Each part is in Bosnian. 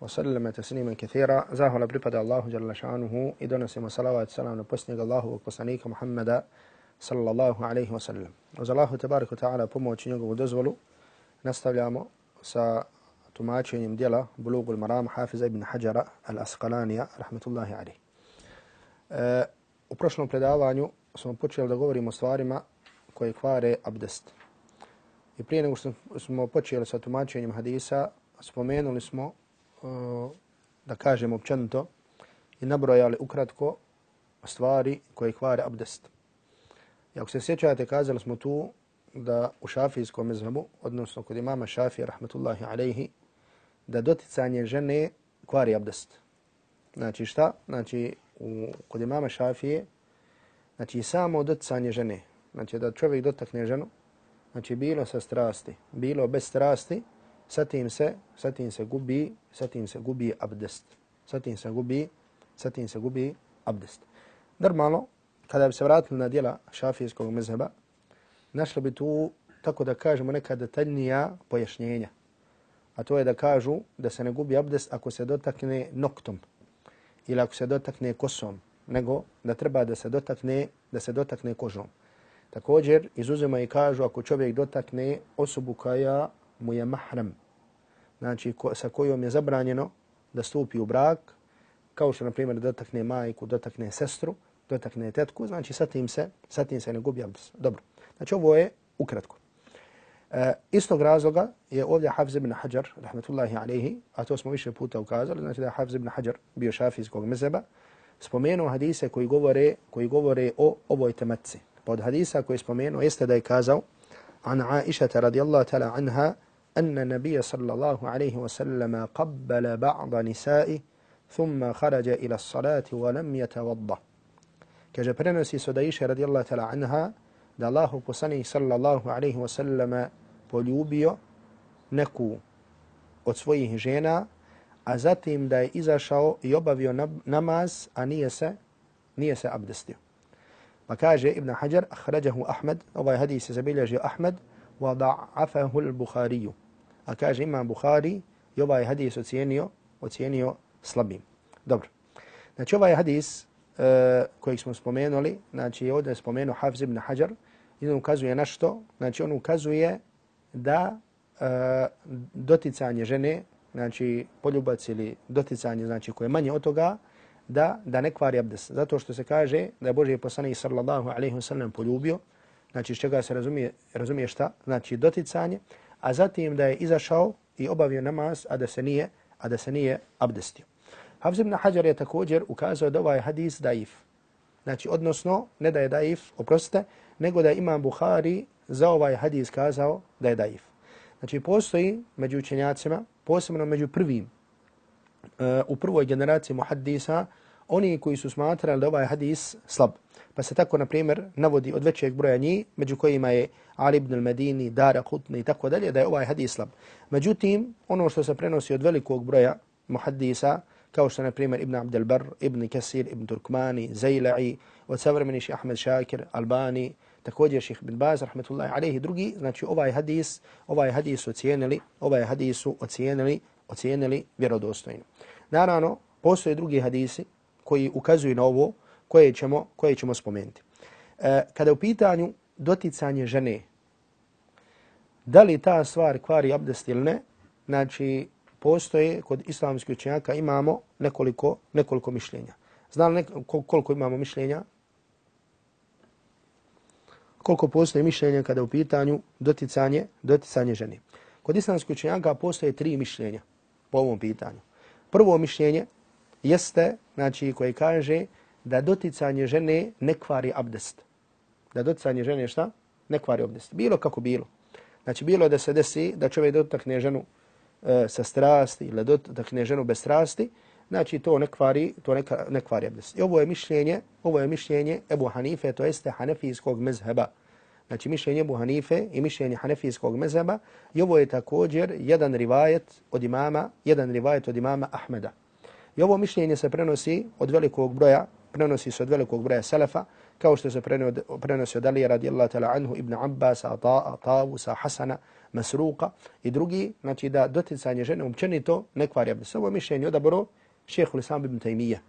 وسلم تسليما كثيرا زاهل بريباد الله جل شانه إدونا سيما صلوات سلام نبسنك الله وقصنيك محمد صلى الله عليه وسلم وز الله تبارك وتعالى pomoć njegovu dozvolu nastavljamo sa tumačenjem dijela Bulugul Maram Hafiza ibn Hajara al-Asqalanija rahmetullahi alih. E, u prošlom predavanju smo počeli da govorimo o stvarima koje kvare abdest. I prije nego što smo počeli sa tumačenjem hadisa, spomenuli smo da kažem općenito i nabrojali ukratko stvari koje kvare abdest. I ako se sjećate, kazali smo tu da u šafijskom mezhebu, odnosno kod imama šafija, rahmetullahi alaihi, da doticanje žene kvari abdest. Znači šta? Znači, u, kod imama šafije, znači samo doticanje žene, znači da čovjek dotakne ženu, znači bilo sa strasti, bilo bez strasti, sa tim se, sa tim se gubi, sa tim se gubi abdest. Sa tim se gubi, sa tim se gubi abdest. Normalno, kada bi se vratili na dijela šafijskog mezheba, našli bi tu, tako da kažemo, neka detaljnija pojašnjenja. A to je da kažu da se ne gubi abdest ako se dotakne noktom ili ako se dotakne kosom, nego da treba da se dotakne, da se dotakne kožom. Također, izuzima i kažu ako čovjek dotakne osobu koja mu je mahram, znači ko, sa kojom je zabranjeno da stupi u brak, kao što, na primjer, dotakne majku, dotakne sestru, dotakne tetku, znači sa tim se, sa tim se ne gubi abdes. Dobro. Znači ovo je ukratko. E, istog razloga je ovdje Hafz ibn Hajar, rahmetullahi alaihi, a to smo više puta ukazali, znači da je Hafz ibn Hajar bio šafijskog mezeba, spomenuo hadise koji govore, koji govore o ovoj tematci. Pa od hadisa koji je spomenuo jeste da je kazao an Aisha radijallahu ta'ala anha أن النبي صلى الله عليه وسلم قبل بعض نسائه ثم خرج إلى الصلاة ولم يتوضا كجا برنسي سدايش رضي الله تعالى عنها da Allahu poslanik sallallahu alaihi wa sallama poljubio neku od svojih žena, a zatim da je izašao i obavio namaz, a nije se, nije se abdestio. Pa kaže Ibn Hajar, ahrađahu Ahmed, ovaj hadis je zabilježio Ahmed, da'afahu al-Bukhariju. A kaže Imam Buhari i ovaj hadis ocijenio, ocijenio slabim. Dobro. Znači ovaj hadis uh, kojeg smo spomenuli, znači ovdje je spomenuo Hafiz ibn Hajar, i on ukazuje na što? Znači on ukazuje da uh, doticanje žene, znači poljubac ili doticanje znači koje je manje od toga, da, da ne kvari abdes. Zato što se kaže da je Boži poslanik sallallahu alaihi wa sallam poljubio, znači iz čega se razumije, razumije šta? Znači doticanje, a zatim da je izašao i obavio namaz, a da se nije, a da se nije abdestio. Hafz ibn Hajar je također ukazao da ovaj hadis daif. Znači, odnosno, ne da je daif, oprostite, nego da je imam Bukhari za ovaj hadis kazao da je daif. Znači, postoji među učenjacima, posebno među prvim, uh, u prvoj generaciji muhaddisa, oni koji su smatrali da ovaj hadis slab. Pa se tako, na primjer, navodi od većeg broja njih, među kojima je Ali ibn al-Medini, Dara, Kutni i tako dalje, da je ovaj hadis slab. Međutim, ono što se prenosi od velikog broja muhaddisa, kao što na primjer Ibn Abdel Bar, Ibn Kasir, Ibn Turkmani, Zajla'i, od savremeni ših Ahmed Šakir, Albani, također ših Ibn Baz, rahmetullahi alaihi, drugi, znači ovaj hadis, ovaj hadis ocijenili, ovaj hadis ocijenili, ocijenili vjerodostojno. Naravno, postoje drugi hadisi koji ukazuju na ovo, koje ćemo, koje ćemo spomenuti. E, kada u pitanju doticanje žene, da li ta stvar kvari abdest ili ne, znači postoje kod islamskih učenjaka imamo nekoliko, nekoliko mišljenja. Zna li koliko imamo mišljenja? Koliko postoje mišljenja kada u pitanju doticanje, doticanje žene? Kod islamskih učenjaka postoje tri mišljenja po ovom pitanju. Prvo mišljenje jeste, znači, koje kaže da doticanje žene ne kvari abdest. Da doticanje žene šta? Ne kvari abdest. Bilo kako bilo. Znači, bilo da se desi da čovjek dotakne ženu e, sa strasti ili dotakne ženu bez strasti, znači to ne kvari, to ne, ne kvari abdest. I ovo je mišljenje, ovo je mišljenje Ebu Hanife, to jeste hanefijskog mezheba. Znači mišljenje Ebu Hanife i mišljenje hanefijskog mezheba. I ovo je također jedan rivajet od imama, jedan rivajet od imama Ahmeda. I ovo mišljenje se prenosi od velikog broja, prenosi se od velikog broja selefa, kao što se prenosi od Alija radijallahu ta'ala anhu, Ibn Abbas, Ata'a, Tavusa, Hasana, Masruqa i drugi, znači da doticanje žene umčenito ne kvari abdest. Ovo mišljenje odabro šehehu l'Islam ibn Taymiyyah.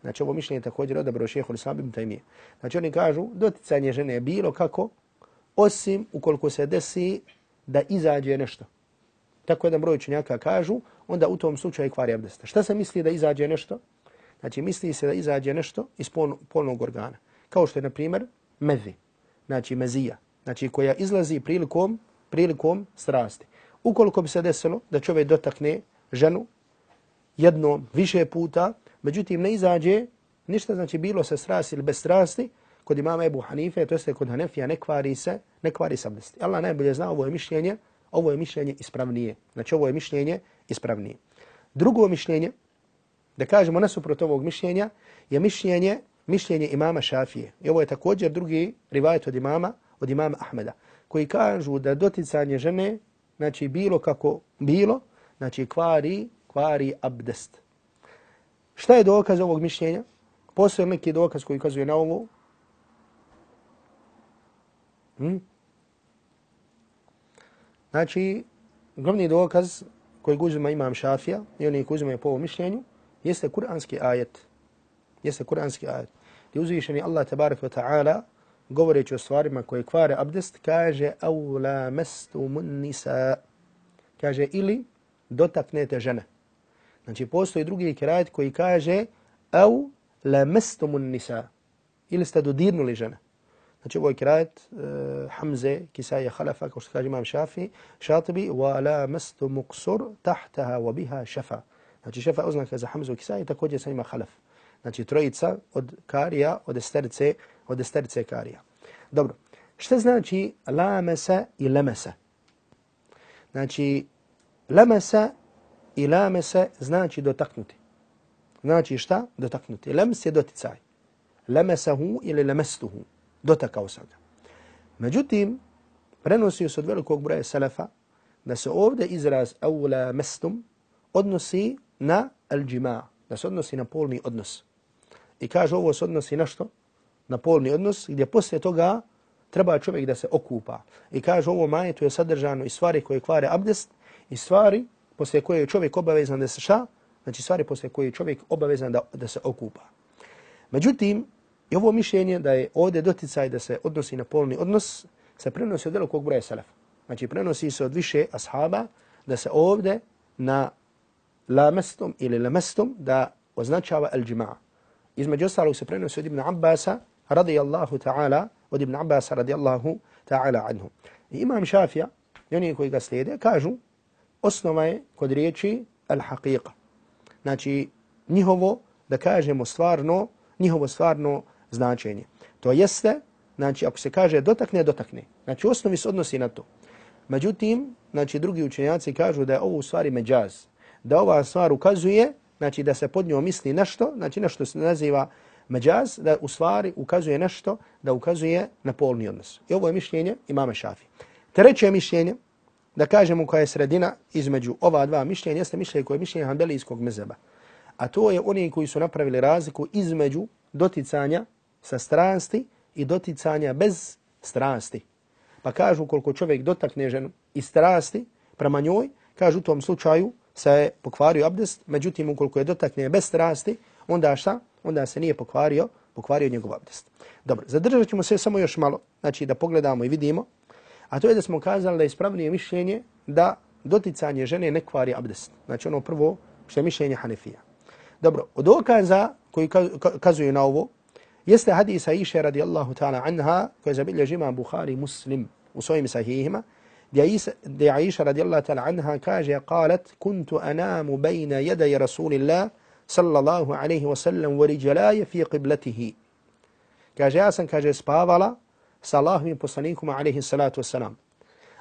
Znači ovo mišljenje također odabro šehehu l'Islam ibn Taymiyyah. Znači oni kažu doticanje žene je bilo kako, osim ukoliko se desi da izađe nešto. Tako jedan broj učenjaka kažu, onda u tom slučaju kvari abdest. Šta se misli da izađe nešto? Znači misli se da izađe nešto iz polnog organa kao što je, na primjer, mezi, znači mezija, znači koja izlazi prilikom, prilikom strasti. Ukoliko bi se desilo da čovjek dotakne ženu jedno više puta, međutim ne izađe ništa, znači bilo se strasti ili bez strasti, kod imama Ebu Hanife, to jeste kod Hanefija, ne kvari se, ne kvari se abdesti. Allah najbolje zna, ovo je mišljenje, ovo je mišljenje ispravnije. Znači ovo je mišljenje ispravnije. Drugo mišljenje, da kažemo nasuprot ovog mišljenja, je mišljenje mišljenje imama Šafije. I ovo je također drugi rivajet od imama, od imama Ahmeda, koji kažu da doticanje žene, znači bilo kako bilo, znači kvari, kvari abdest. Šta je dokaz ovog mišljenja? Postoje neki dokaz koji kazuje na ovo? Hmm? Znači, glavni dokaz koji uzima imam Šafija i oni koji uzimaju po ovom mišljenju, jeste kuranski ajet. Jeste kuranski ajet gdje uzvišeni Allah tabarak wa ta'ala govoreći o stvarima koje kvare abdest kaže aula mestumun nisa kaže ili dotaknete žene. Znači postoji drugi kirajet koji kaže au la mestumun nisa ili ste dodirnuli žene. Znači ovo je kirajet uh, eh, Hamze, Kisaje, Halafa, kao što kaže imam Šafi, Šatibi, wa la mestu muqsur tahtaha wa biha šafa. Znači šafa oznaka za Hamzu, i također sa njima halef. znači trojica od karija, od esterce, od esterce karija. Dobro, šta znači lamesa i lemesa? Znači, lemesa i lamesa znači dotaknuti. Znači šta? Dotaknuti. Lems je doticaj. Lemesahu ili lemestuhu. Dotakao sam ga. Međutim, prenosi se od velikog broja selefa da se ovdje izraz aula mestum odnosi na al-đima, da se odnosi na polni odnos. I kaže ovo se odnosi na što? Na polni odnos, gdje poslije toga treba čovjek da se okupa. I kaže ovo majetu je sadržano i stvari koje kvare abdest i stvari poslije koje je čovjek obavezan da se šta? Znači stvari poslije koje je čovjek obavezan da, da se okupa. Međutim, i ovo mišljenje da je ovdje doticaj da se odnosi na polni odnos, se prenosi od velikog broja selefa. Znači prenosi se od više ashaba da se ovdje na lamestum ili lamestum da označava al-đima'a. Između ostalog se prenosi od Ibn Abbasa radijallahu ta'ala, od Ibn Abbasa radijallahu ta'ala anhu. I imam Šafija, i oni koji ga slijede, kažu, osnova je kod riječi al-haqiqa. Znači, njihovo, da kažemo stvarno, njihovo stvarno značenje. To jeste, znači, ako se kaže dotakne, dotakne. Znači, u osnovi se odnosi na to. Međutim, znači, drugi učenjaci kažu da je ovo u stvari međaz. Da ova stvar ukazuje znači da se pod njom misli nešto, znači nešto se naziva međaz, da u stvari ukazuje nešto, da ukazuje na polni odnos. I ovo je mišljenje imama Šafi. Treće mišljenje, da kažemo koja je sredina između ova dva mišljenja, jeste mišljenje koje je mišljenje Hanbelijskog mezeba. A to je oni koji su napravili razliku između doticanja sa strasti i doticanja bez strasti. Pa kažu koliko čovjek dotakne ženu i strasti prema njoj, kažu u tom slučaju se je pokvario abdest, međutim ukoliko je dotakne bez strasti, onda šta? Onda se nije pokvario, pokvario njegov abdest. Dobro, zadržat ćemo se samo još malo, znači da pogledamo i vidimo, a to je da smo kazali da je ispravnije mišljenje da doticanje žene ne kvari abdest. Znači ono prvo što je mišljenje Hanefija. Dobro, od dokaza koji kazuju na ovo, jeste hadis Iše radijallahu ta'ala anha, koja je imam Bukhari muslim u svojim sahihima, gdje Aisha radijallahu ta'ala anha kaže, qalat, kuntu anamu bejna jedaj Rasulillah, sallallahu alaihi wasallam, wa riđalaje fi qiblatihi. Kaže, ja sam, kaže, spavala sa Allahovim poslanikom, alaihi salatu wasalam.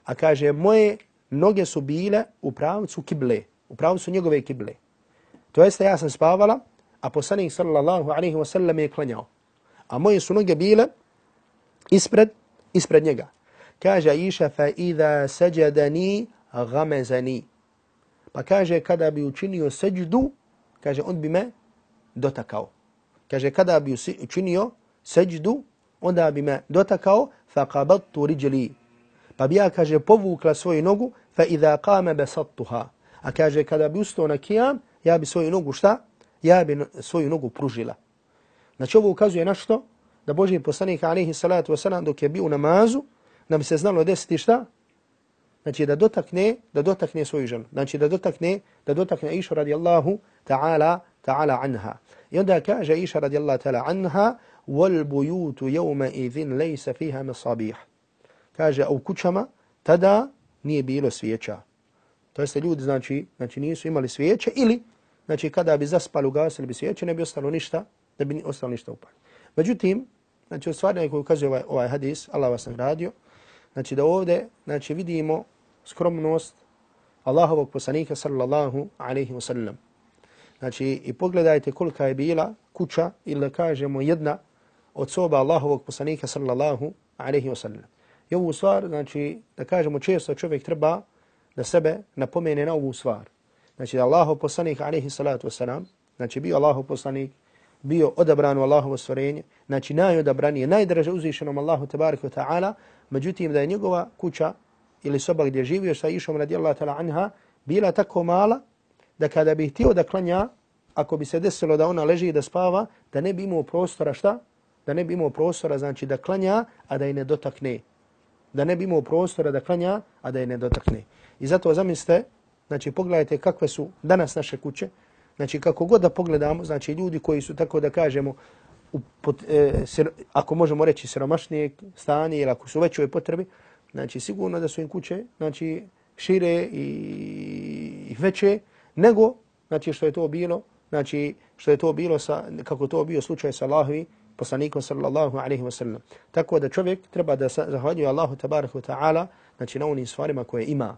A kaže, moje noge su bile u pravcu kible, u pravcu njegove kible. To jeste, ja sam spavala, a poslanik sallallahu alaihi wasallam je klanjao. A moje su noge bile ispred, ispred njega. Kaže Aisha, fa idha sajadani gamezani. Pa kaže, kada bi učinio seđdu, kaže, on bi me dotakao. Kaže, kada bi učinio seđdu, onda bi me dotakao, fa qabattu riđli. Pa bi ja, kaže, povukla svoju nogu, fa idha qame besattuha. A kaže, kada bi ustao na kijam, ja bi svoju nogu šta? Ja bi svoju nogu pružila. Znači ovo ukazuje na što? Da Boži poslanik alaihi salatu wasalam dok je bio u namazu, da bi se znalo desiti šta? Znači da dotakne, da dotakne svoju ženu. Znači da dotakne, da dotakne Išu radijallahu ta'ala, ta'ala anha. I onda kaže Iša radijallahu ta'ala anha, wal bujutu jevme idhin lejsa fiha misabih. Kaže, u kućama tada nije bilo svijeća. To jeste ljudi, znači, znači nisu imali svijeće ili, znači kada bi zaspali, ugasili bi svijeće, ne bi ostalo ništa, ne bi ostalo ništa upali. Međutim, znači od stvari koji ukazuje ovaj, ovaj hadis, Allah vas nagradio, znači da ovdje znači, vidimo skromnost Allahovog poslanika sallallahu alaihi wa sallam. Znači i pogledajte kolika je bila kuća ili kažemo jedna od soba Allahovog poslanika sallallahu alaihi wa sallam. I ovu stvar, znači da kažemo često čovjek treba da sebe napomene na ovu stvar. Znači da Allahov poslanik alaihi salatu wa sallam, znači bio Allahov poslanik, bio odabran u Allahovo stvorenje, znači najodabranije, najdraže uzvišenom Allahu tabarika ta'ala, međutim da je njegova kuća ili soba gdje živio sa išom radijallahu ta'ala anha, bila tako mala da kada bi htio da klanja, ako bi se desilo da ona leži i da spava, da ne bi imao prostora šta? Da ne bi imao prostora znači da klanja, a da je ne dotakne. Da ne bi imao prostora da klanja, a da je ne dotakne. I zato zamislite, znači pogledajte kakve su danas naše kuće, Znači kako god da pogledamo, znači ljudi koji su tako da kažemo u pot, e, sir, ako možemo reći siromašnije stanje ili ako su veće potrebi, znači sigurno da su im kuće znači šire i, i veće nego znači što je to bilo, znači što je to bilo sa kako to bio slučaj sa Allahovi poslanikom sallallahu alejhi ve sellem. Tako da čovjek treba da zahvaljuje Allahu tebareku taala znači na onim stvarima koje ima.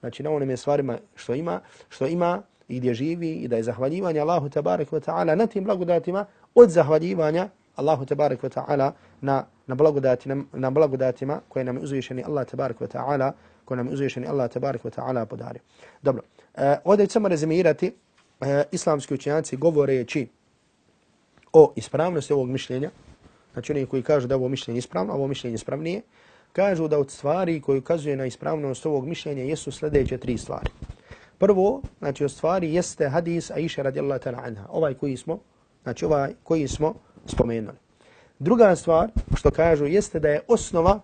Znači na onim stvarima što ima, što ima i gdje živi i da je zahvaljivanje Allahu tabarak wa ta'ala na tim blagodatima od zahvaljivanja Allahu tabarak wa ta'ala na, na, blagodati, na blagodatima koje nam uzvišeni Allah tabarak wa ta'ala koje nam uzvišeni Allah tabarak wa ta'ala podari. Dobro, e, ovdje ćemo rezimirati e, islamski učenjaci govoreći o ispravnosti ovog mišljenja, znači oni koji kažu da ovo mišljenje ispravno, ovo mišljenje ispravnije, kažu da od stvari koji ukazuje na ispravnost ovog mišljenja jesu sljedeće tri stvari. Prvo, znači u stvari jeste hadis Aisha radijallahu ta'ala anha, ovaj koji smo, znači ovaj koji smo spomenuli. Druga stvar, što kažu, jeste da je osnova,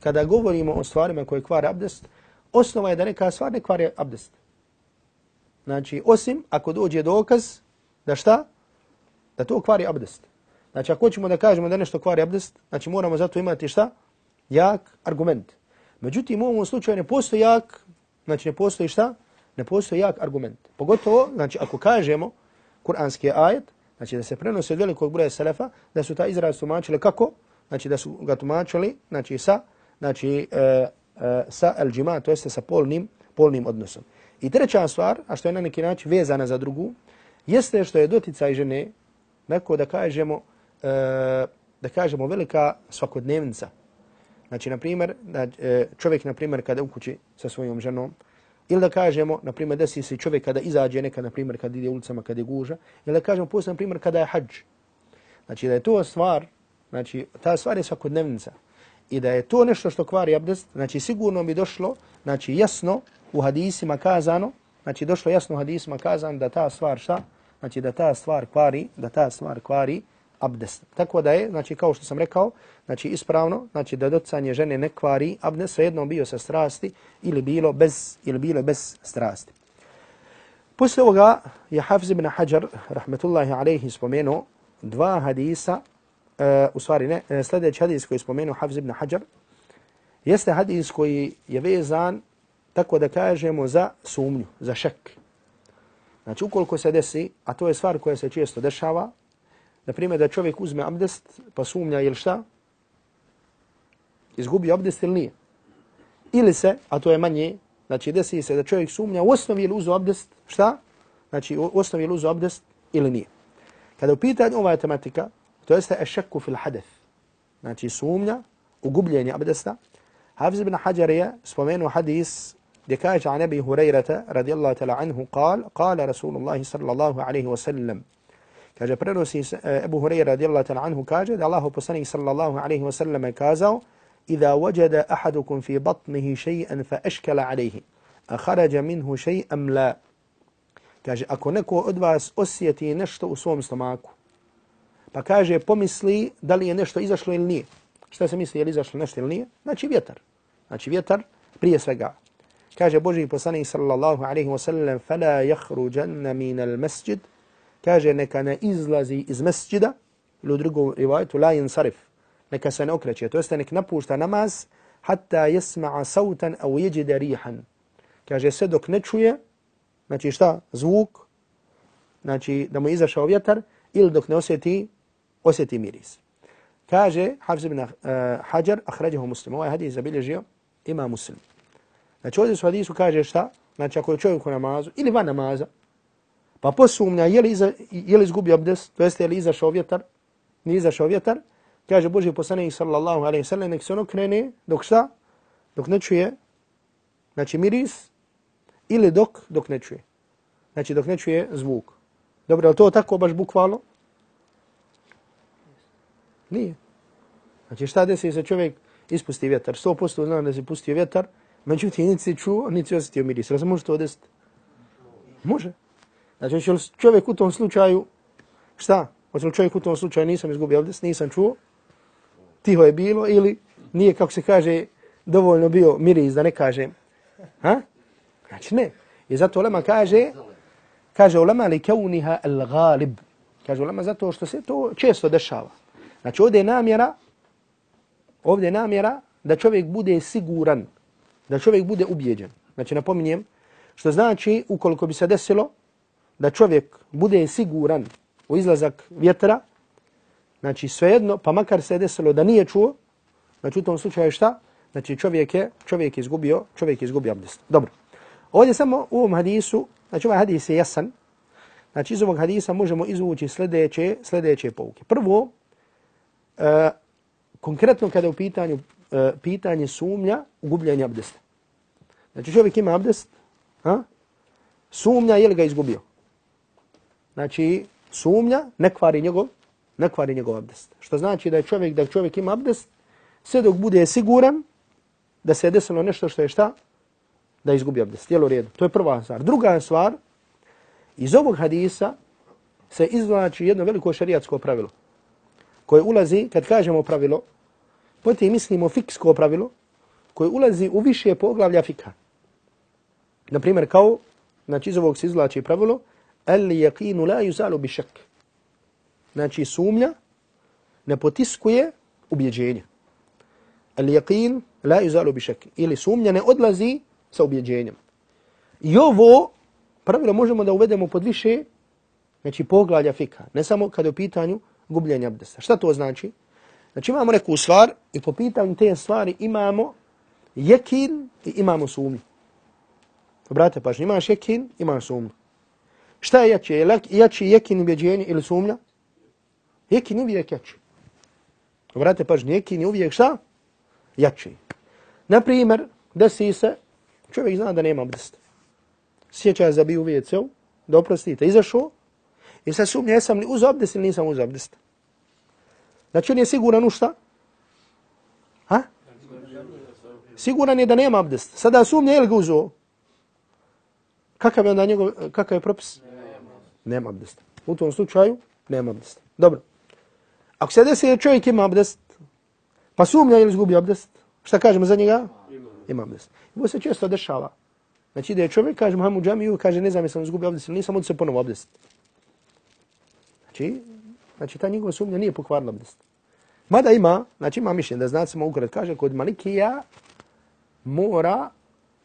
kada govorimo o stvarima koje kvare abdest, osnova je da neka stvar ne kvare abdest. Znači, osim ako dođe dokaz, da šta? Da to kvari abdest. Znači, ako hoćemo da kažemo da nešto kvari abdest, znači moramo zato imati šta? Jak argument. Međutim, u ovom slučaju ne postoji jak, znači ne postoji šta? Ne postoji jak argument. Pogotovo, znači, ako kažemo kuranski ajet, znači da se prenosi od velikog broja selefa, da su ta izraz tumačili kako? Znači da su ga tumačili, znači sa, znači, e, e, sa el-đima, to jeste sa polnim, polnim odnosom. I treća stvar, a što je na neki način vezana za drugu, jeste što je doticaj žene, neko da kažemo, e, da kažemo velika svakodnevnica. Znači, na primjer, da, e, čovjek, na primjer, kada u kući sa svojom ženom, Ili da kažemo, na primjer, desi se čovjek kada izađe neka, na primjer, kada ide ulicama, kada je guža. Ili da kažemo, poslije, na primjer, kada je hađ. Znači da je to stvar, znači ta stvar je svakodnevnica. I da je to nešto što kvari abdest, znači sigurno bi došlo, znači jasno u hadisima kazano, znači došlo jasno u hadisima kazano da ta stvar šta? Znači da ta stvar kvari, da ta stvar kvari abdest. Tako da je, znači kao što sam rekao, znači ispravno, znači da docanje žene ne kvari abdest, svejedno bio sa strasti ili bilo bez, ili bilo bez strasti. Poslije ovoga je Hafiz ibn Hajar, rahmetullahi alaihi, spomenuo dva hadisa, uh, u stvari ne, e, sljedeći hadis koji je spomenuo Hafiz ibn Hajar, jeste hadis koji je vezan, tako da kažemo, za sumnju, za šek. Znači, ukoliko se desi, a to je stvar koja se često dešava, na primjer da čovjek uzme abdest pa sumnja ili šta, izgubi abdest ili nije. Ili se, a to je manje, znači desi se da čovjek sumnja u osnovi ili uzu abdest, šta? Znači u osnovi ili uzu abdest ili nije. Kada upita ova tematika, to jeste ešeku fil hadeth, znači sumnja u gubljenje abdesta, Hafiz ibn Hajar je spomenuo hadis gdje kaže an Ebi Hurayrata radijallahu ta'la anhu qal, qala Rasulullah sallallahu alaihi wa sallam, kaže prenosi Ebu Hureyre radijallahu ta'la anhu kaže da Allah poslanik sallallahu alaihi wa sallam kazao إذا وجد أحدكم في بطنه شيئا فأشكل عليه أخرج منه أم لا kaže ako neko od vas osjeti nešto u svom stomaku pa kaže pomisli da li je nešto izašlo ili nije šta se misli je li izašlo nešto ili nije znači vjetar znači vjetar prije svega kaže Boži poslanik sallallahu alaihi wa sallam jahruđanna min al masjid kaže neka ne izlazi iz mesđida ili u drugom rivajetu la yansarif. Neka se ne okreće to jest nek napušta namaz hatta yasma'a sautan aw yajida rihan. Kaže sve dok ne čuje znači šta zvuk znači da mu izašao vjetar ili dok ne osjeti osjeti miris. Kaže Hafiz ibn uh, Hajar akhrajahu Muslim. Ovaj hadis zabilježio ima Muslim. Znači ovdje su hadisu kaže šta? Znači ako je čovjek u namazu ili van namaza pa posumnja je li, iza, je li izgubio abdest, to jeste je li izašao vjetar, nije izašao vjetar, kaže Boži poslanik sallallahu alaihi sallam, nek se ono krene, dok šta? Dok ne čuje, znači miris, ili dok, dok ne čuje. Znači dok ne čuje zvuk. Dobro, je to tako baš bukvalno? Nije. Znači šta desi se čovjek ispusti vjetar? 100% znam da se pustio vjetar, međutim, niti se čuo, niti se osjetio miris. Razumno što to desiti? Može. Znači, hoće li čovjek u tom slučaju, šta? Hoće li čovjek u tom slučaju, nisam izgubio abdest, nisam čuo, tiho je bilo, ili nije, kako se kaže, dovoljno bio miris, da ne kažem. Ha? Znači, ne. I zato Ulema kaže, kaže Ulema li kauniha al-galib. Kaže Ulema zato što se to često dešava. Znači, ovdje je namjera, ovdje je namjera da čovjek bude siguran, da čovjek bude ubijeđen. Znači, napominjem, što znači, ukoliko bi se desilo, da čovjek bude siguran u izlazak vjetra, znači svejedno, pa makar se desilo da nije čuo, znači u tom slučaju šta? Znači čovjek je, čovjek je izgubio, čovjek je izgubio abdest. Dobro. Ovdje samo u ovom hadisu, znači ovaj hadis je jasan, znači iz ovog hadisa možemo izvući sljedeće, sljedeće pouke. Prvo, e, konkretno kada je u pitanju, e, pitanje sumnja u gubljenje abdesta. Znači čovjek ima abdest, a? sumnja je li ga izgubio. Znači, sumnja ne kvari njegov, ne kvari njegov abdest. Što znači da je čovjek, da čovjek ima abdest, sve dok bude siguran da se je desilo nešto što je šta, da izgubi abdest. Jel u redu? To je prva stvar. Druga stvar, iz ovog hadisa se izvlači jedno veliko šarijatsko pravilo koje ulazi, kad kažemo pravilo, potim mislimo fiksko pravilo koje ulazi u više poglavlja fika. Naprimjer, kao, znači iz ovog se izvlači pravilo, El yaqinu la yuzalu bi shak. Znači sumnja ne potiskuje ubjeđenje. El yaqin la yuzalu bi shak. Ili sumnja ne odlazi sa ubjeđenjem. I ovo pravilo možemo da uvedemo pod više znači poglavlja fika. Ne samo kad je u pitanju gubljenja abdesta. Šta to znači? Znači imamo neku stvar i po pitanju te stvari imamo jekin i imamo sumnju. Brate, pažnje, imaš jekin, imaš sumnju. Šta je jače? Je jači jekin ubjeđenje ili sumnja? Jekin uvijek jači. Vrate pažnje, jekin je uvijek šta? Jači. Naprimjer, desi se, čovjek zna da nema abdest. Sjeća za bi u WC-u, da oprostite, izašao i sad sumnja, jesam li uz abdest ili nisam uz abdest. Znači on je siguran u šta? Ha? Siguran je da nema abdest. Sada sumnja je li ga uzao? Kakav je onda njegov, kakav je propis? Nema abdesta. U tom slučaju nema abdesta. Dobro. Ako se desi čovjek ima abdest, pa sumnja ili izgubi abdest, šta kažemo za njega? Ima abdest. I ovo se često dešava. Znači da je čovjek, kaže Muhammed Džamiju, kaže ne znam jesam izgubio abdest ili nisam, od se ponovo abdest. Znači, znači ta njegova sumnja nije pokvarila abdest. Mada ima, znači ima mišljenje da znacima ukrat kaže kod Malikija mora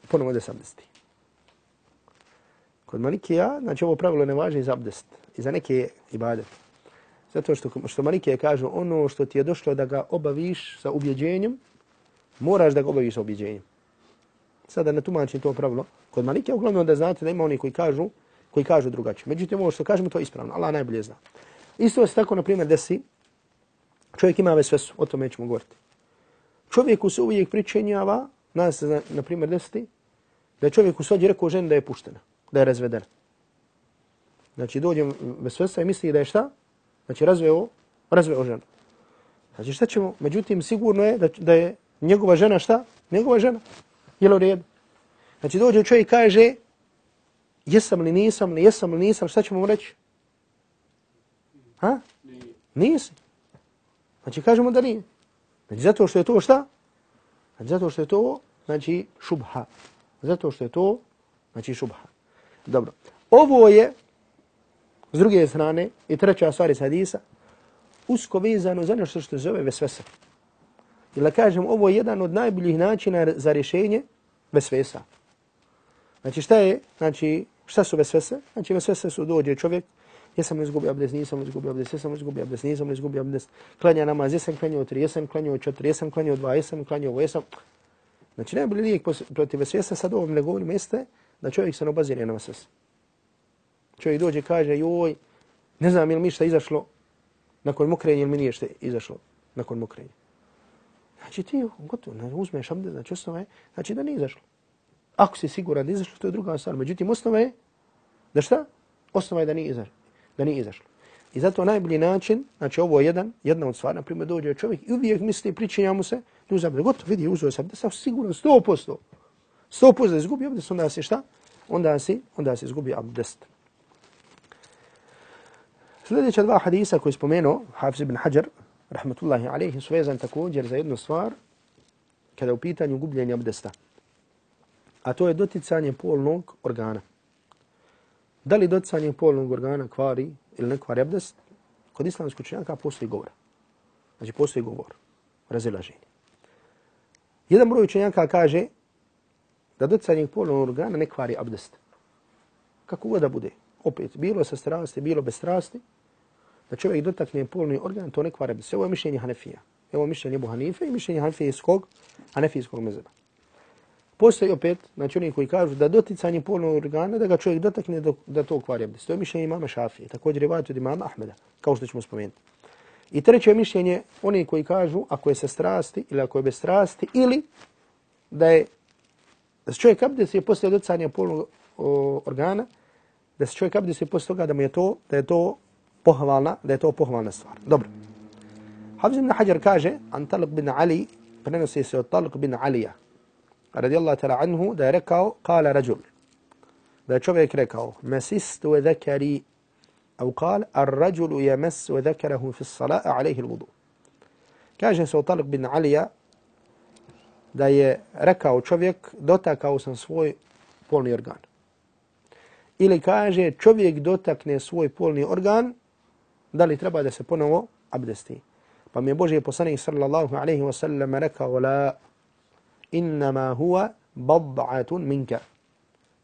ponovo da se abdesti. Kod Malikija, znači ovo pravilo ne važi za abdest i za neke ibadete. Zato što, što Malikije kažu ono što ti je došlo da ga obaviš sa ubjeđenjem, moraš da ga obaviš sa ubjeđenjem. Sada ne tumačim to pravilo. Kod Malikija uglavnom da znate da ima oni koji kažu koji kažu drugačije. Međutim, ovo što kažemo to je ispravno. Allah najbolje zna. Isto se tako, na primjer, desi čovjek ima vesvesu, o tome ćemo govoriti. Čovjeku se uvijek pričenjava, nas se, na primjer, desiti, da je čovjek u svađi rekao ženi da je puštena, da je razveden. Znači, dođem vesvesa i misli da je šta? Znači, razveo, razveo ženu. Znači, šta ćemo? Međutim, sigurno je da, da je njegova žena šta? Njegova žena. Je li u redu? Znači, dođe čovjek i kaže, jesam li nisam, li jesam li nisam, šta ćemo mu reći? Ha? Nisi. Znači, kažemo da nije. Znači, zato što je to šta? Znači, zato što je to, znači, šubha. Zato što je to, znači, šubha. Dobro. Ovo je, s druge strane, i treća stvar iz hadisa, usko vezano za nešto što se zove vesvesa. I da kažem, ovo je jedan od najboljih načina za rješenje vesvesa. Znači, šta je, znači, šta su vesvese? Znači, vesvese su dođe čovjek, jesam li izgubio abdest, nisam li izgubio abdest, jesam li izgubio abdest, nisam li izgubio abdest, klanja namaz, jesam klanio tri, jesam klanio četiri, jesam klanio dva, jesam klanio ovo, jesam... Znači, najbolji lijek protiv vesvesa, sad ovom ne govorim, jeste da čovjek se ne obazire na vesvese. Čovjek dođe i kaže, joj, ne znam je li mi šta izašlo nakon mokrenja ili mi nije šta izašlo nakon mokrenja. Znači ti gotovo, ne uzmeš abde, znači osnova je, znači da nije izašlo. Ako si siguran da izašlo, to je druga stvar. Međutim, osnova je da šta? Osnova je da nije izašlo. Da nije izašlo. I zato najbolji način, znači ovo je jedan, jedna od stvari, naprimjer dođe čovjek i uvijek misli, pričinja mu se, tu uzabde, gotovo vidi, uzeo sam, da sam siguran, sto posto, sto posto da izgubi abdest, onda se šta? Onda se, onda se izgubi abdest. Sljedeća dva hadisa koji spomenuo, Hafiz ibn Hajar, rahmatullahi alaihi, su vezan također za jednu stvar, kada u pitanju gubljenja abdesta a to je doticanje polnog organa. Da li doticanje polnog organa kvari ili ne kvari abdest? Kod islamskog učenjaka postoji govor. Znači postoji govor, razilaženje. Jedan broj učenjaka kaže da doticanje polnog organa ne kvari abdest. Kako god da bude. Opet, bilo sa strasti, bilo bez strasti, da čovjek dotakne polni organ, to ne kvari abdest. Ovo je mišljenje Hanefija. Ovo je mišljenje Ebu Hanife i mišljenje Hanefijskog, Hanefijskog mezeba. Postoji opet, znači oni koji kažu da doticanje polnog organa, da ga čovjek dotakne do, da to kvari abdest. To je mišljenje imama Šafije, također rivajat od imama Ahmeda, kao što ćemo spomenuti. I treće mišljenje, oni koji kažu ako je sa strasti ili ako je bez strasti ili da je da se čovjek abdest je poslije doticanja polnog organa, da se čovjek abdest je poslije toga da mu je to, da je to pohvalna, da je to pohvalna stvar. Dobro. Hafiz ibn Hajar kaže, an Talq bin Ali, prenosi se od Talq bin Alija, radijallahu ta'ala anhu da je rekao kala rajul da je čovjek rekao mesistu ve zekari au kal ar rajulu je mes ve zekarahu fi sala'a alaihi l'vudu kaže se u Talib bin Alija da je rekao čovjek dotakao sam svoj polni organ ili kaže čovjek dotakne svoj polni organ da li treba da se ponovo abdesti pa mi je Boži poslanik sallallahu alaihi wa sallam rekao la innama huwa bad'atun minka.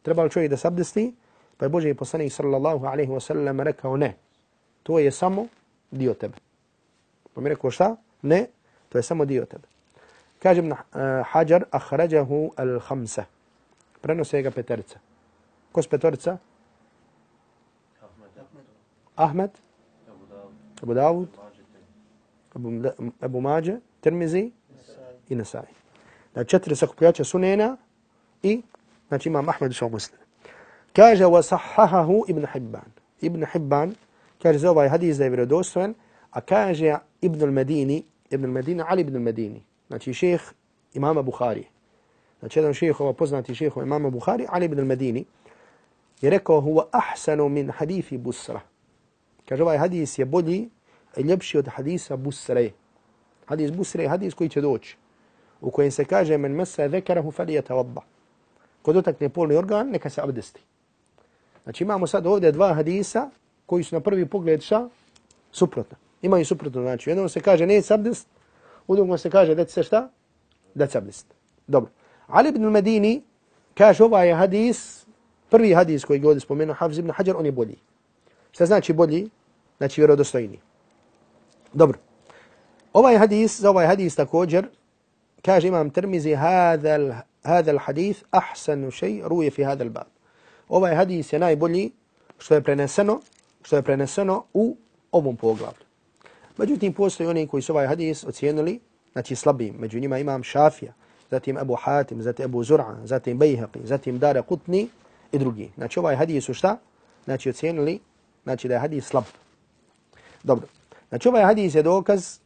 Treba li čovjek da se abdesti? Pa je Boži poslanik sallallahu alaihi wa sallam rekao ne. To je samo dio tebe. Pa mi rekao šta? Ne, to je samo dio tebe. Na uh, Hajar, ahrađahu al-khamsa. Prenose ga peterica. Ko su petorica? Ahmed. Abu Dawud. Abu, Mađe. Tirmizi. I Nasai da četiri sakupljača sunena i znači imam Ahmed sa muslim. Kaže wa sahahahu Ibn Hibban. Ibn Hibban kaže za ovaj hadis da je vjerodostojan, a kaže Ibn al-Madini, Ibn al-Madini, Ali Ibn al-Madini, znači šejh imama Bukhari. Znači jedan šejhova poznati šejhova imama Bukhari, Ali Ibn al-Madini, je rekao huwa ahsanu min hadithi Busra. Kaže ovaj hadis je bolji ljepši od hadisa Busre. Hadis Busre je hadis koji će doći, u kojem se kaže men mesa zekarahu falijeta vabba. Ko dotakne polni organ, neka se abdesti. Znači imamo sad ovdje dva hadisa koji su na prvi pogled šta? Suprotno. Imaju suprotno. Znači jednom se kaže ne abdest, u drugom se kaže da se šta? Da se blist. Dobro. Ali ibn Medini kaže ovaj hadis, prvi hadis koji god ovdje spomenuo, Hafiz ibn Hajar, on je bolji. Šta znači bolji? Znači vjerodostojni. Dobro. Ovaj hadis, za ovaj hadis također, kaže imam Tirmizi, hada al-hadith ahsanu šej ruje fi hada al-bab. Ovaj hadis je najbolji što je preneseno, što je preneseno u ovom poglavlju. Međutim, postoji oni koji su ovaj hadis ocijenili, znači slabim. Među njima imam Šafija, zatim Abu Hatim, zatim Abu Zur'a, zatim Bejhaqi, zatim Dara Kutni i drugi. Znači ovaj hadis su šta? Znači ocijenili, znači da je hadis slab. Dobro. Znači ovaj hadis je dokaz,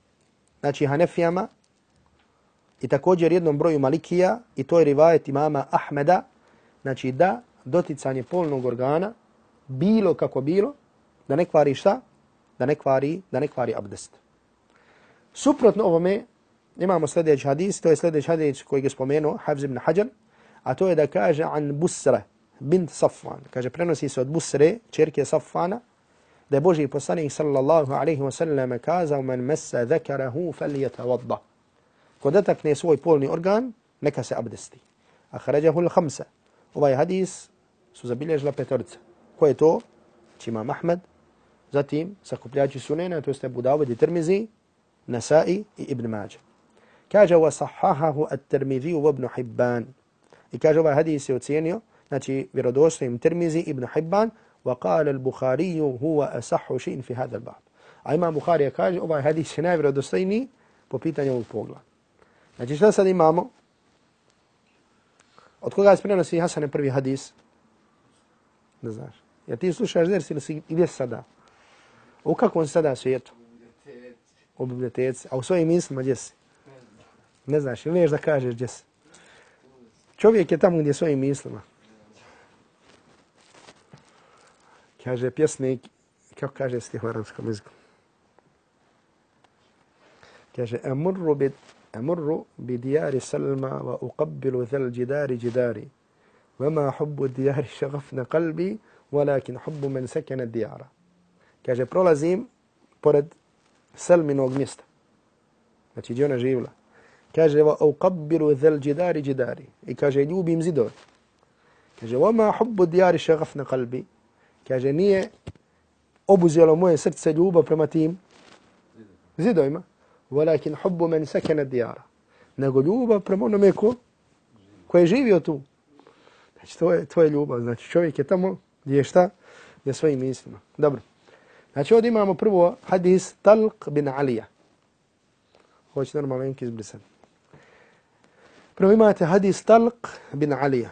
znači Hanefijama i također jednom broju Malikija i to je rivajet imama Ahmeda, znači da doticanje polnog organa, bilo kako bilo, da ne kvari šta? Da ne kvari, da ne kvari abdest. Suprotno ovome, imamo sljedeći hadis, to je sljedeći hadis koji je spomenuo, Hafz ibn Hajar, a to je da kaže an Busra bint Safvan. Kaže, prenosi se od Busre, čerke Safvana, da je Boži poslanik sallallahu alaihi wa sallam kazao men mesa zekarahu fel yatawadda. Ko dotakne svoj polni organ, neka se abdesti. A hrađahu l-hamsa. Ovaj hadis su zabilježila petorca. Ko je to? Či Ahmed, zatim sakupljači sunena, to jeste Budavod i Tirmizi, Nasai i Ibn Mađa. Kaže wa sahahahu at-Tirmizi u Ibn Hibban. I kaže ovaj hadis je ocijenio, znači vjerodostojim Tirmizi Ibn Hibban, wa البخاري al-Bukhari huwa في هذا fi hadha al-bab. A imam Bukhari kaže ovaj hadis je najvjerodostojniji po pitanju ovog pogleda. Znači šta sad imamo? Od koga je prenosi Hasan prvi hadis? Ne znaš. Ja ti slušaš ders ili si gdje sada? U kakvom sada svijetu? U biblioteci. A u svojim mislima gdje si? Ne znaš. Ili da kažeš gdje si? Čovjek je tamo gdje svojim mislima. Kaže pjesnik, kako kaže stih u arabskom jeziku? Kaže, amurru bit أمر بديار سلمى وأقبل ذا الجدار جداري وما حب الديار شغفنا قلبي ولكن حب من سكن الديار Kaže, prolazim pored Selminog mjesta. Znači, gdje ona živla. Kaže, va uqabbiru dhal jidari jidari. I kaže, ljubim zidove. Kaže, wa ma hubbu dijari šagafna kalbi. Kaže, nije obuzelo moje srce ljubav prema tim zidovima. ولكن حب من سكن الديار nego ljubav prema onome ko, ko je živio tu. Znači, to je, to je ljubav. Znači, čovjek je tamo gdje je šta? Gdje svojim mislima. Dobro. Znači, ovdje imamo prvo hadis Talq bin Alija. Hoće normalno enki izbrisan. Prvo imate hadis Talq bin Alija.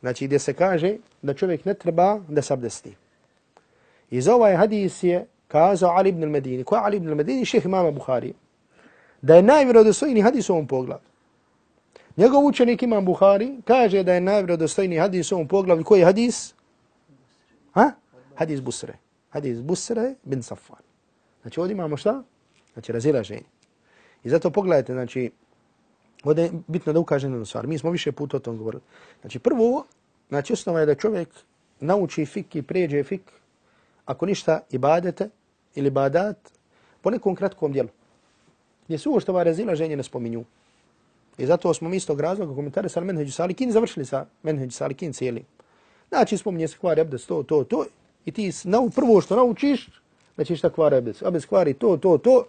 Znači, gdje se kaže da čovjek ne treba da se abdesti. Iz ovaj hadis je kazao Ali ibn al-Medini. Ko je Ali ibn al-Medini? Šeh imama Bukhari da je najvjerodostojni hadis u ovom poglavu. Njegov učenik Imam Buhari kaže da je najvjerodostojni hadis u ovom poglavu. Koji je hadis? Ha? Hadis Busre. Hadis Busre bin Safan. Znači ovdje imamo šta? Znači razilaženje. I zato pogledajte, znači, ovdje je bitno da ukažem na stvar. Mi smo više puta o tom govorili. Znači prvo, znači osnova je da čovjek nauči fik i pređe fik, ako ništa, ibadete ili badat, po nekom kratkom dijelu gdje su što ova razilaženje ne spominju. I zato smo mi iz tog razloga komentare sa menheđu salikin završili sa menheđu salikin cijeli. Znači spominje se kvar abdes to, to, to. I ti na, prvo što naučiš, da ćeš ta kvari abdes. Abdes kvari to, to, to.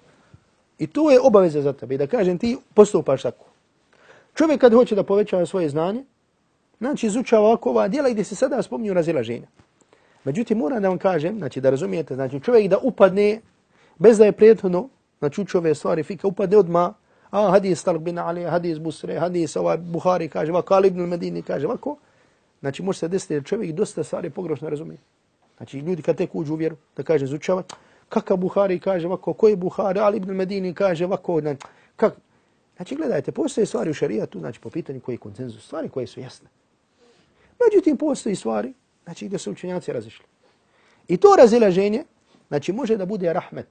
I to je obaveza za tebe. I da kažem ti postupaš tako. Čovjek kad hoće da povećava svoje znanje, znači izučava ovako ova djela gdje se sada spominju razilaženja. Međutim, moram da vam kažem, znači da razumijete, znači čovjek da upadne bez da je prijetno znači uči ove stvari fika, upadne odma a hadis Talq bin Ali, hadis Busre, hadis ovaj Buhari kaže ovako, Ali ibn Medini kaže ovako, znači može se desiti da čovjek dosta stvari pogrešno razumije. Znači ljudi kad tek uđu u vjeru, da kaže izučava, kakav Buhari kaže ovako, koji Buhari, Ali ibn Medini kaže ovako, kak... Znači gledajte, postoje stvari u šarijatu, znači po pitanju koji je koncenzus, stvari koje su jasne. Međutim, postoji stvari, znači gdje su učenjaci razišli. I to razilaženje, znači može da bude rahmet,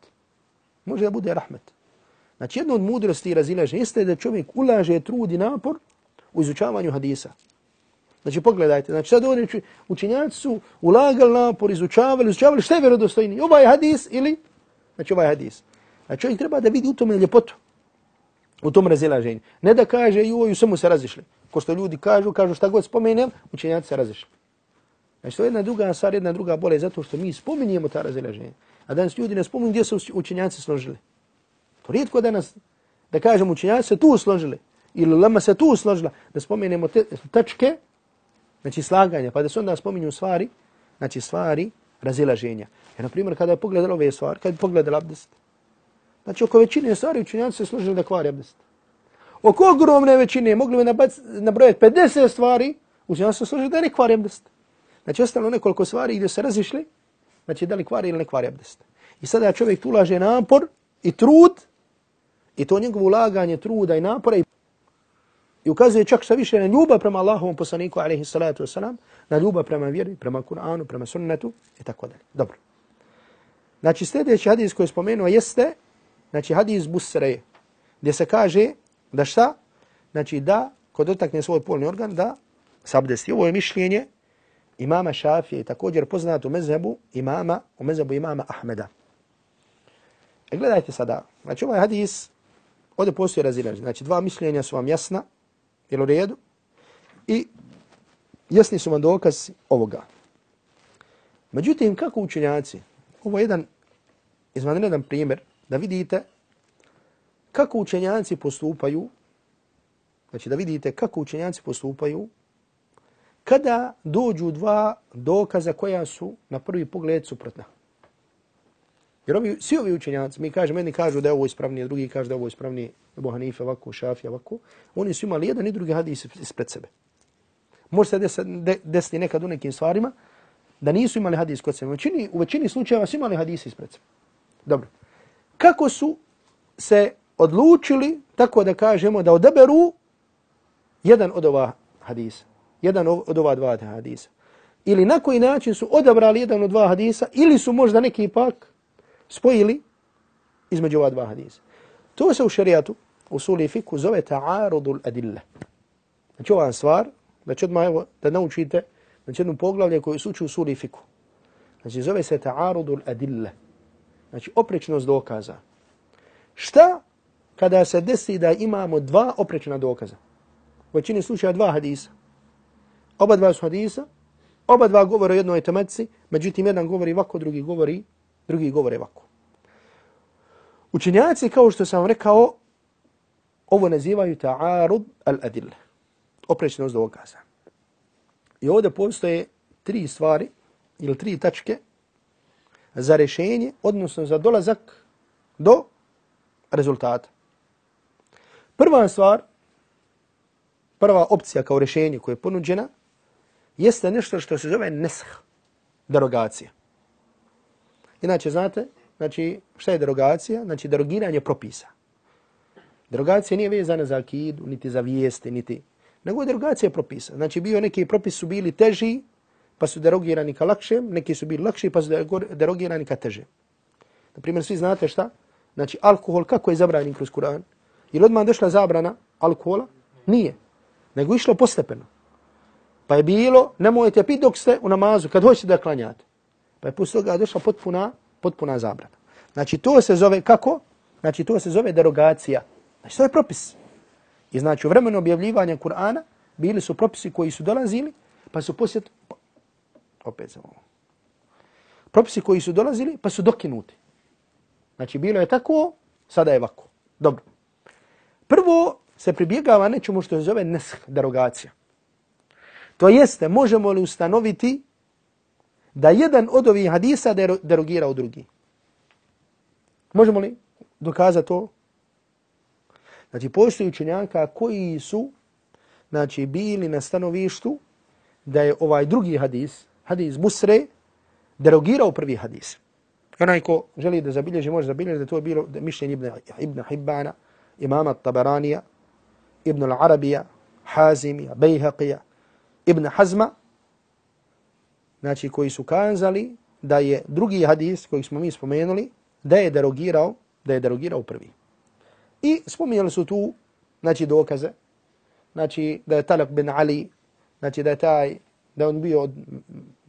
Može da bude rahmet. Znači jedna od mudrosti razilaženja jeste da čovjek ulaže trud i napor u izučavanju hadisa. Znači pogledajte, znači sad oni učinjaci su ulagali napor, izučavali, izučavali šta je vjerodostojni, ovaj hadis ili, znači ovaj hadis. A čovjek treba da vidi u tome ljepotu, u tom razilaženju. Ne da kaže i u samo se razišli. Ko što ljudi kažu, kažu šta god spomenem, učenjaci se razišli. Znači to je jedna druga stvar, jedna druga bolest, zato što mi spominjemo ta razilaženja. A danas ljudi ne spominju gdje su učenjaci složili. To rijetko danas, da kažem, učenjaci se tu složili, ili lama se tu složila, da spomenemo te tačke, znači slaganja, pa da se onda spominju stvari, znači stvari razilaženja. Jer, na primjer, kada je pogledala ove stvari, kada je pogledala abdest, znači oko većine stvari učenjaci se složili da kvari abdest. Oko ogromne većine mogli bi nabrojati 50 stvari, učenjaci se složili da ne kvari abdest. Znači, ostalo nekoliko stvari gdje se razišli, znači da li kvari ili ne kvari abdest. I sada čovjek tu ulaže napor i trud, i to njegovo ulaganje truda i napora i I ukazuje čak sa više na ljubav prema Allahovom poslaniku, alaihi salatu wasalam, na ljubav prema vjeri, prema Kur'anu, prema sunnetu i tako dalje. Dobro. Znači sljedeći hadis koji je spomenuo jeste, znači hadis Busre, gdje se kaže da šta? Znači da, kod dotakne svoj polni organ, da sabdesti. Ovo je mišljenje imama Šafije, također poznat u mezhebu imama, u mezhebu imama Ahmeda. E gledajte sada, znači ovaj hadis, ovdje postoji razilaž. Znači dva mišljenja su vam jasna, Jel u redu? I jasni su vam dokaz ovoga. Međutim, kako učenjaci, ovo je jedan izvanredan primjer, da vidite kako učenjaci postupaju, znači da vidite kako učenjaci postupaju kada dođu dva dokaza koja su na prvi pogled suprotna. Jer ovi, svi ovi učenjaci, mi kažemo, jedni kažu da je ovo ispravnije, drugi kažu da je ovo ispravnije, Ebu Hanife ovako, Šafija ovako, oni su imali jedan i drugi hadis ispred sebe. Može se desiti des, nekad u nekim stvarima da nisu imali hadis kod sebe. U većini, u većini slučajeva su imali hadis ispred sebe. Dobro. Kako su se odlučili, tako da kažemo, da odaberu jedan od ova hadisa, jedan od ova dva hadisa. Ili na koji način su odabrali jedan od dva hadisa, ili su možda neki ipak spojili između ova dva hadisa. To se u šarijatu, u suli fiku, zove ta'arudul adilla. Znači ova stvar, da odmah evo, da naučite, znači jednu poglavlje koju su uči u suli fiku. Znači zove se ta'arudul adilla. Znači oprečnost dokaza. Šta kada se desi da imamo dva oprečna dokaza? U većini slučaja dva hadisa. Oba dva su hadisa, oba dva govore o jednoj tematici, međutim jedan govori ovako, drugi govori drugi govore ovako. Učenjaci, kao što sam rekao, ovo nazivaju ta'arud al-adil. Oprečnost dokaza. I ovdje postoje tri stvari ili tri tačke za rešenje, odnosno za dolazak do rezultata. Prva stvar, prva opcija kao rešenje koje je ponuđena, jeste nešto što se zove nesh, derogacija. Inače, znate, znači, šta je derogacija? Znači, derogiranje propisa. Derogacija nije vezana za akidu, niti za vijeste, niti... Nego je derogacija propisa. Znači, bio neki propis su bili teži, pa su derogirani ka lakšem, neki su bili lakši, pa su derogirani ka teže. Naprimjer, svi znate šta? Znači, alkohol kako je zabranjen kroz Kur'an? Je li odmah došla zabrana alkohola? Nije. Nego išlo postepeno. Pa je bilo, nemojte piti dok ste u namazu, kad hoćete da klanjate. Pa je posle toga došla potpuna, potpuna zabrana. Znači to se zove kako? Znači to se zove derogacija. Znači to je propis. I znači u vremenu objavljivanja Kur'ana bili su propisi koji su dolazili, pa su poslije... Pa, opet za ovo. Propisi koji su dolazili, pa su dokinuti. Znači bilo je tako, sada je ovako. Dobro. Prvo se pribjegava nečemu što se zove nesh, derogacija. To jeste, možemo li ustanoviti da jedan od ovih hadisa derogira u drugi. Možemo li dokazati to? Znači, postoji učenjaka koji su znači, bili na stanovištu da je ovaj drugi hadis, hadis Busre, derogirao prvi hadis. Onaj ko želi da zabilježi, može zabilježi da to je bilo mišljenje Ibn, Ibn Hibbana, imama Tabaranija, Ibn al-Arabija, Hazimija, Bejhaqija, Ibn Hazma, znači koji su kazali da je drugi hadis koji smo mi spomenuli, da je derogirao, da je derogirao prvi. I spominjali su tu, znači, dokaze, znači, da je Talak bin Ali, znači, da je taj, da on bio od,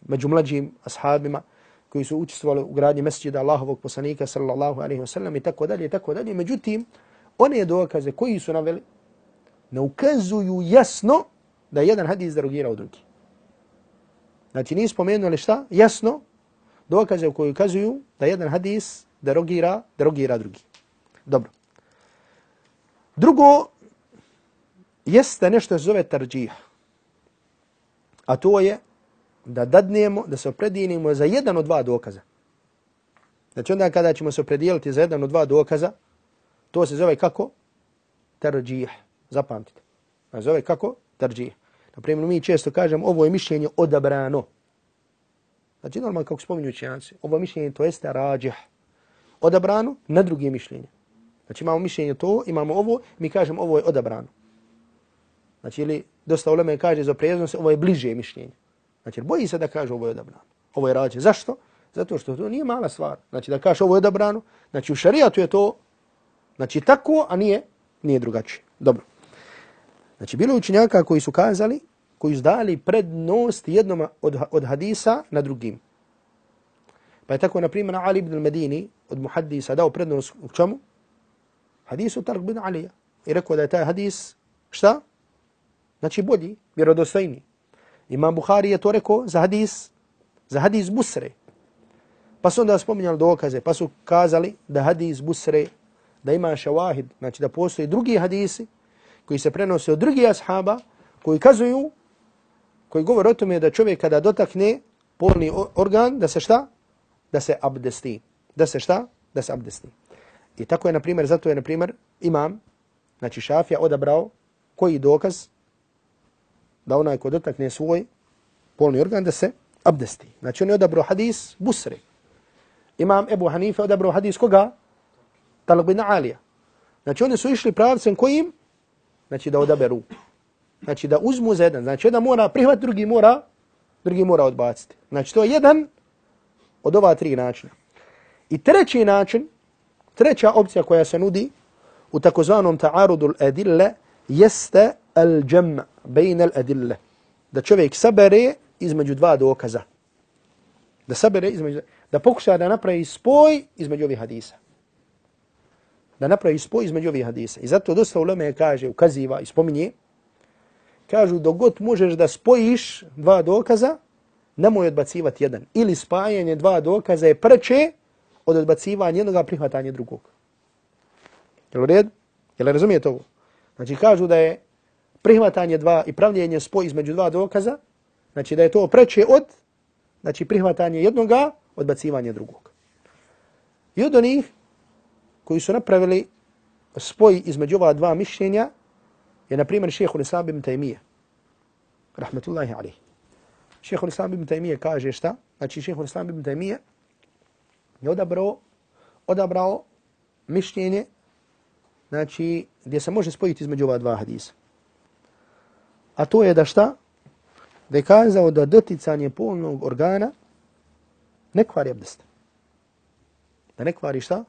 među mlađim ashabima, koji su učestvovali u gradnji mesđida Allahovog poslanika sallallahu alaihi ve sellem i tako dalje i tako dalje. Međutim, one dokaze koji su naveli ne ukazuju jasno da jedan hadis derogirao drugi. Znači nije spomenuli šta? Jasno dokaze u koji ukazuju da jedan hadis derogira, derogira drugi. Dobro. Drugo, jeste nešto se zove tarđih. A to je da dadnemo, da se opredinimo za jedan od dva dokaza. Znači onda kada ćemo se opredijeliti za jedan od dva dokaza, to se zove kako? Tarđih. Zapamtite. A zove kako? Tarđih. Naprimjer, mi često kažemo ovo je mišljenje odabrano. Znači normalno kako spominju učenjaci, ovo mišljenje to jeste rađah. Odabrano na drugi mišljenje. Znači imamo mišljenje to, imamo ovo, mi kažemo ovo je odabrano. Znači ili dosta uleme kaže za prijeznost, ovo je bliže mišljenje. Znači, boji se da kaže ovo je odabrano. Ovo je rađe. Zašto? Zato što to nije mala stvar. Znači, da kaže ovo je odabrano. Znači, u šarijatu je to znači, tako, a nije, nije drugačije. Dobro. Znači, bilo učenjaka koji su kazali, koji su dali prednost jednom od, od hadisa na drugim. Pa je tako, na primjer, Ali ibn al-Medini od muhaddisa dao prednost u čemu? Hadisu Tark bin Alija. I rekao da je taj hadis, šta? Znači bolji, vjerodostojni. Imam Bukhari je to rekao za hadis, za hadis Busre. Pa su onda spominjali dokaze, pa su kazali da hadis Busre, da ima šavahid, znači da postoji drugi hadisi koji se prenose od drugih ashaba, koji kazuju, koji govore o tome da čovjek kada dotakne polni organ, da se šta? Da se abdesti. Da se šta? Da se abdesti. I tako je, na primjer, zato je, na primjer, imam, znači šafija odabrao koji dokaz da onaj ko dotakne svoj polni organ da se abdesti. Znači on je odabrao hadis Busri. Imam Ebu Hanife odabrao hadis koga? Talq bin Alija. Znači oni su išli pravcem kojim? Znači da odaberu. Znači da uzmu za jedan. Znači jedan mora prihvat, drugi mora, drugi mora odbaciti. Znači to je jedan od ova tri načina. I treći način, treća opcija koja se nudi u takozvanom ta'arudul adille jeste al-jam' bejn al-adille. Da čovjek sabere između dva dokaza. Da sabere između, da pokuša da napravi spoj između ovih hadisa. Da napravi spoj između ovih hadisa. I zato dosta uleme kaže, ukaziva i spominje, kažu dogod možeš da spojiš dva dokaza, nemoj odbacivati jedan. Ili spajanje dva dokaza je preče od odbacivanja jednog prihvatanja drugog. Jel u red? Jel razumijete ovo? Znači kažu da je prihvatanje dva i pravljenje spoj između dva dokaza, znači da je to preče od znači prihvatanje jednoga, odbacivanje drugog. I od onih koji su napravili spoj između ova dva mišljenja je, na primjer, šehhul Islam ibn Taymiye. Rahmetullahi alih. Šehhul Islam ibn Taymiye kaže šta? Znači, šehhul Islam ibn Taymiye je odabrao, odabrao mišljenje znači, gdje se može spojiti između ova dva hadisa. A to je da šta? Da je kazao da doticanje polnog organa ne kvari abdest. Da ne kvari šta?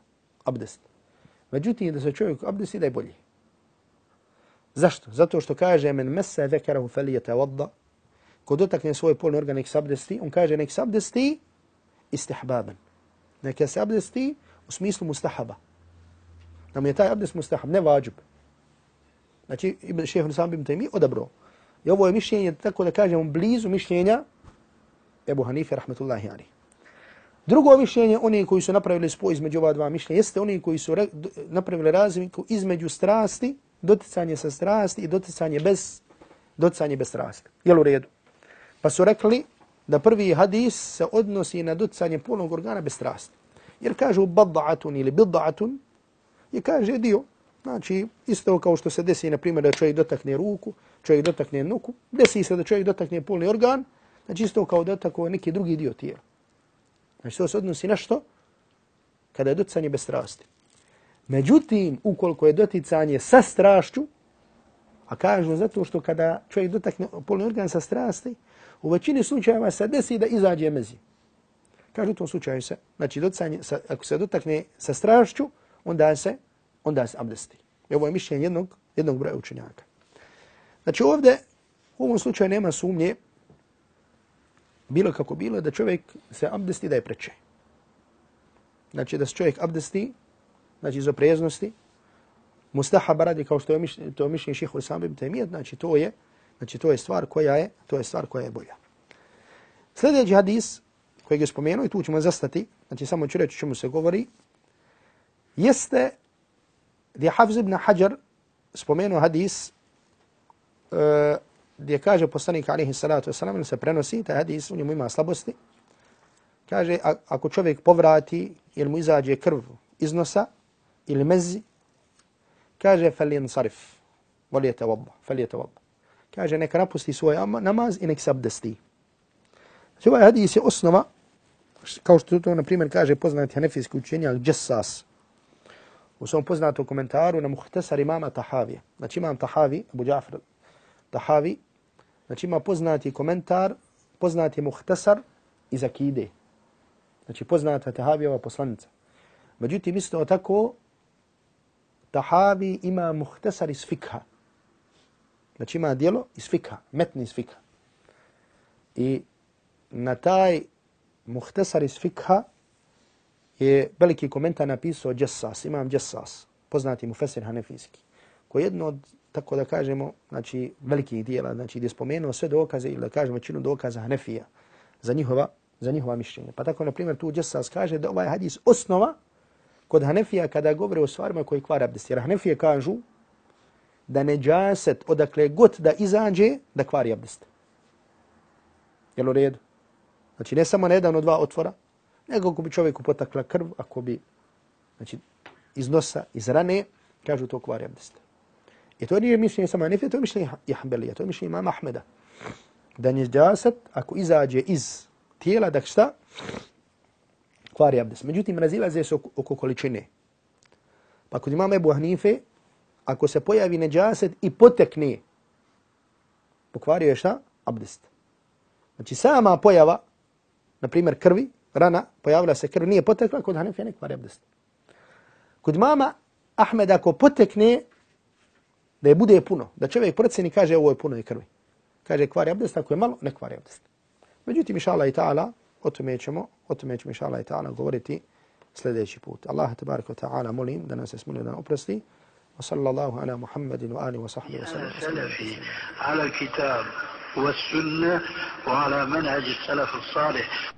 Abdest. Međutim, da se čovjek abdesti da je bolji. Zašto? Zato što kaže men mese vekarahu felijete vodda. Ko dotakne svoj polni organ nek se abdesti, on kaže nek se abdesti istihbaban. Neka se abdesti u smislu mustahaba. Da mu je taj abdest mustahab, ne vađub. Znači, šehr sam bim tajmi odabro. I ovo je mišljenje, tako da kažemo, blizu mišljenja Ebu Hanife, rahmetullahi alihi. Drugo mišljenje, oni koji su napravili spoj između ova dva mišljenja, jeste oni koji su napravili razliku između strasti, doticanje sa strasti i doticanje bez, doticanje bez strasti. Jel u redu? Pa su rekli da prvi hadis se odnosi na doticanje polnog organa bez strasti. Jer kažu bada'atun ili bida'atun, je kaže dio. Znači, isto kao što se desi, na primjer, da čovjek dotakne ruku, čovjek dotakne nuku, desi se da čovjek dotakne polni organ, znači isto kao da tako neki drugi dio tijela. Znači to se odnosi na što? Kada je doticanje bez strasti. Međutim, ukoliko je doticanje sa strašću, a kažu zato što kada čovjek dotakne polni organ sa strasti, u većini slučajeva se desi da izađe mezi. Kažu u tom slučaju se, znači doticanje, sa, ako se dotakne sa strašću, onda se, onda se abdesti. I ovo je mišljenje jednog, jednog broja učenjaka. Znači ovdje, u ovom slučaju nema sumnje, bilo kako bilo, da čovjek se abdesti da je preče. Znači da se čovjek abdesti, znači iz opreznosti, mustahaba radi kao što je mišljenje, to je mišljenje šeho Islam ibn Taymiyyah, znači to je, znači to je stvar koja je, to je stvar koja je bolja. Sljedeći hadis kojeg je spomenuo i tu ćemo zastati, znači samo ću reći čemu se govori, jeste gdje Hafz ibn Hajar spomenuo hadis uh, gdje kaže poslanik alaihi salatu wasalam ili se prenosi, taj hadis u njemu ima slabosti, kaže ako čovjek povrati ili mu izađe krv iz nosa ili mezi, kaže falin sarif, volijete vabba, falijete vabba. Kaže neka napusti svoj namaz i nek se abdesti. Znači ovaj hadis je osnova, kao što to na primjer kaže poznati hanefijski učenjak Jessas, u svom poznatom komentaru na muhtesar imama Tahavi. Znači imam Tahavi, Abu Džafr Tahavi, znači ima poznati komentar, poznati muhtasar iz akide. Znači poznata Tahavijeva poslanica. Međutim, isto tako, Tahavi ima muhtasar iz fikha. Znači ima dijelo iz fikha, metni iz fikha. I na taj muhtasar iz fikha je veliki komentar napisao Jessas, imam Jessas, poznati mu Fesir Hanefijski, koji jedno od, tako da kažemo, znači velikih dijela, znači gdje je spomenuo sve dokaze ili da kažemo većinu dokaza Hanefija za njihova, za njihova mišljenja. Pa tako, na primjer, tu Džesas kaže da ovaj hadis osnova kod Hanefija kada govore o stvarima koji kvara abdest. Jer Hanefije kažu da neđaset odakle god da izađe da kvari abdest. Jel u redu? Znači ne samo na jedan od dva otvora, nego ako bi čovjeku potakla krv, ako bi znači, iz nosa, iz rane, kažu to kvari abdest. I to nije mišljenje samo Hanefija, to je mišljenje Hanbelija, to je mišljenje imama Ahmeda. Da neđaset, ako izađe iz tijela, da šta? kvari abdest. Međutim, razilaze se oko, oko količine. Pa kod imama Ebu Hanife, ako se pojavi neđaset i potekne, pokvario je šta? Abdest. Znači, sama pojava, na primjer krvi, rana, pojavila se krv, nije potekla, kod Hanefija ne kvari abdest. Kod mama Ahmed, ako potekne, da je bude puno, da čovjek proceni kaže ovo je puno i krvi. Kaže kvari abdest, ako je malo, ne kvari abdest. Međutim, inša Allah i ta'ala, o tome ćemo, o tome ćemo inša Allah i ta'ala govoriti sljedeći put. Allah tabaraka ta'ala molim da nas je smolio da oprosti. Wa sallallahu ala Muhammedin wa ali wa sahbihi wa sallam. على الكتاب والسنة وعلى منهج السلف الصالح